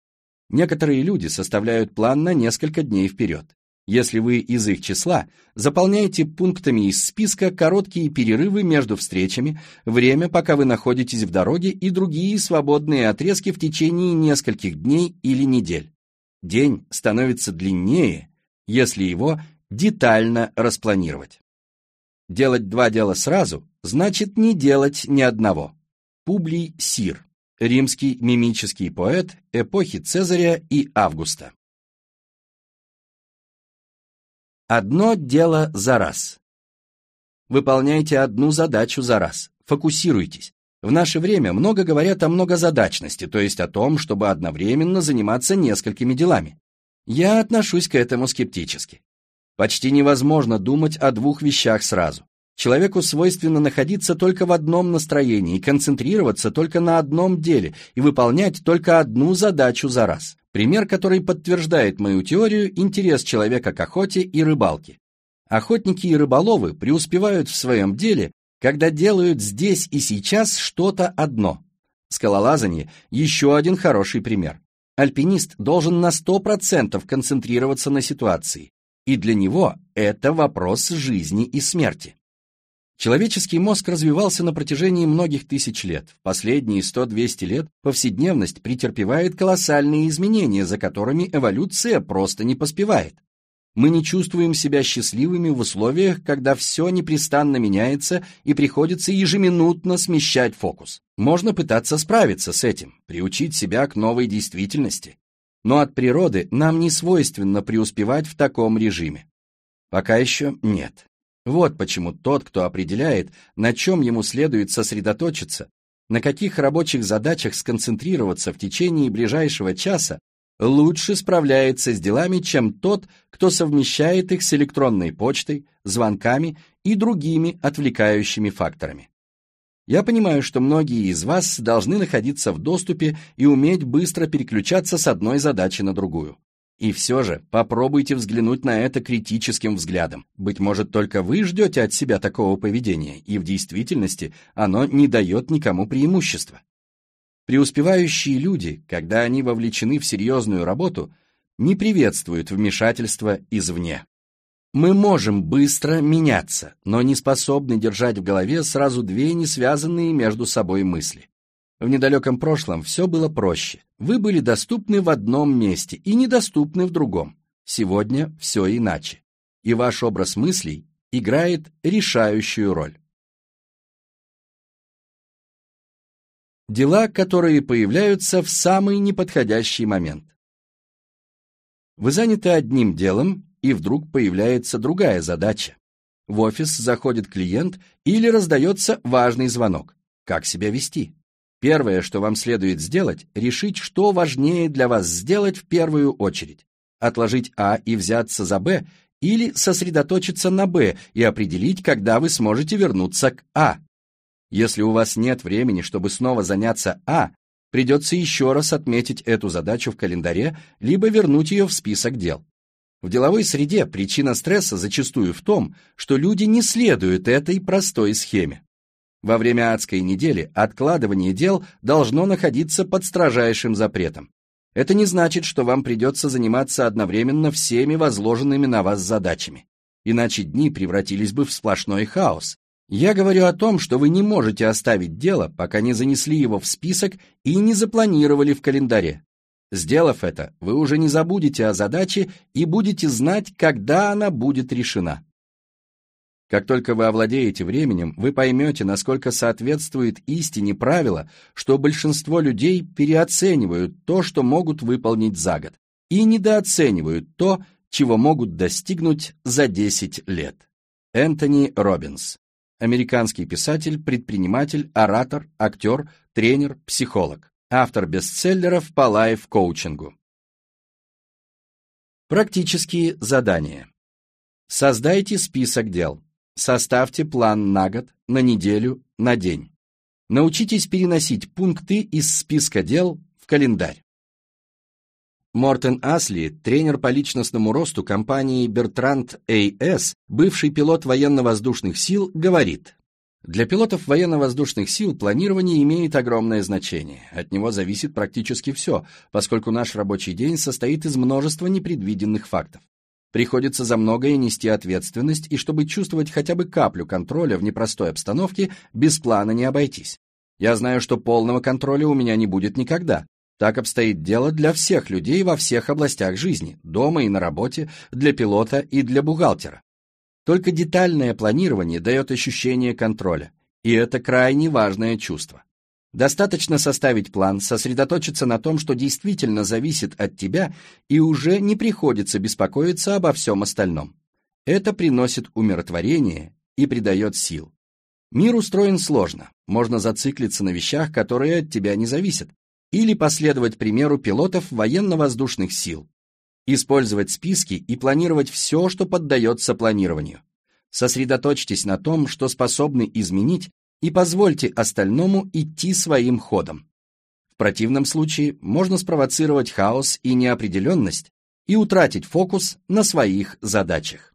Некоторые люди составляют план на несколько дней вперед. Если вы из их числа, заполняйте пунктами из списка короткие перерывы между встречами, время, пока вы находитесь в дороге и другие свободные отрезки в течение нескольких дней или недель. День становится длиннее, если его детально распланировать. Делать два дела сразу значит не делать ни одного. Публий Сир, римский мимический поэт эпохи Цезаря и Августа. Одно дело за раз. Выполняйте одну задачу за раз. Фокусируйтесь. В наше время много говорят о многозадачности, то есть о том, чтобы одновременно заниматься несколькими делами. Я отношусь к этому скептически. Почти невозможно думать о двух вещах сразу. Человеку свойственно находиться только в одном настроении, концентрироваться только на одном деле и выполнять только одну задачу за раз. Пример, который подтверждает мою теорию, интерес человека к охоте и рыбалке. Охотники и рыболовы преуспевают в своем деле, когда делают здесь и сейчас что-то одно. Скалолазание – еще один хороший пример. Альпинист должен на 100% концентрироваться на ситуации, и для него это вопрос жизни и смерти. Человеческий мозг развивался на протяжении многих тысяч лет. В последние 100-200 лет повседневность претерпевает колоссальные изменения, за которыми эволюция просто не поспевает. Мы не чувствуем себя счастливыми в условиях, когда все непрестанно меняется и приходится ежеминутно смещать фокус. Можно пытаться справиться с этим, приучить себя к новой действительности. Но от природы нам не свойственно преуспевать в таком режиме. Пока еще нет. Вот почему тот, кто определяет, на чем ему следует сосредоточиться, на каких рабочих задачах сконцентрироваться в течение ближайшего часа, лучше справляется с делами, чем тот, кто совмещает их с электронной почтой, звонками и другими отвлекающими факторами. Я понимаю, что многие из вас должны находиться в доступе и уметь быстро переключаться с одной задачи на другую. И все же попробуйте взглянуть на это критическим взглядом. Быть может, только вы ждете от себя такого поведения, и в действительности оно не дает никому преимущества. Преуспевающие люди, когда они вовлечены в серьезную работу, не приветствуют вмешательства извне. Мы можем быстро меняться, но не способны держать в голове сразу две несвязанные между собой мысли. В недалеком прошлом все было проще. Вы были доступны в одном месте и недоступны в другом. Сегодня все иначе. И ваш образ мыслей играет решающую роль. Дела, которые появляются в самый неподходящий момент. Вы заняты одним делом, и вдруг появляется другая задача. В офис заходит клиент или раздается важный звонок. Как себя вести? Первое, что вам следует сделать, решить, что важнее для вас сделать в первую очередь. Отложить А и взяться за Б или сосредоточиться на Б и определить, когда вы сможете вернуться к А. Если у вас нет времени, чтобы снова заняться А, придется еще раз отметить эту задачу в календаре, либо вернуть ее в список дел. В деловой среде причина стресса зачастую в том, что люди не следуют этой простой схеме. Во время адской недели откладывание дел должно находиться под строжайшим запретом. Это не значит, что вам придется заниматься одновременно всеми возложенными на вас задачами. Иначе дни превратились бы в сплошной хаос. Я говорю о том, что вы не можете оставить дело, пока не занесли его в список и не запланировали в календаре. Сделав это, вы уже не забудете о задаче и будете знать, когда она будет решена. Как только вы овладеете временем, вы поймете, насколько соответствует истине правило, что большинство людей переоценивают то, что могут выполнить за год, и недооценивают то, чего могут достигнуть за 10 лет. Энтони Робинс. Американский писатель, предприниматель, оратор, актер, тренер, психолог. Автор бестселлеров по лайф-коучингу. Практические задания. Создайте список дел. Составьте план на год, на неделю, на день. Научитесь переносить пункты из списка дел в календарь. Мортен Асли, тренер по личностному росту компании Bertrand A.S., бывший пилот военно-воздушных сил, говорит, для пилотов военно-воздушных сил планирование имеет огромное значение. От него зависит практически все, поскольку наш рабочий день состоит из множества непредвиденных фактов. Приходится за многое нести ответственность, и чтобы чувствовать хотя бы каплю контроля в непростой обстановке, без плана не обойтись. Я знаю, что полного контроля у меня не будет никогда. Так обстоит дело для всех людей во всех областях жизни, дома и на работе, для пилота и для бухгалтера. Только детальное планирование дает ощущение контроля, и это крайне важное чувство. Достаточно составить план, сосредоточиться на том, что действительно зависит от тебя, и уже не приходится беспокоиться обо всем остальном. Это приносит умиротворение и придает сил. Мир устроен сложно, можно зациклиться на вещах, которые от тебя не зависят, или последовать примеру пилотов военно-воздушных сил, использовать списки и планировать все, что поддается планированию. Сосредоточьтесь на том, что способны изменить, и позвольте остальному идти своим ходом. В противном случае можно спровоцировать хаос и неопределенность и утратить фокус на своих задачах.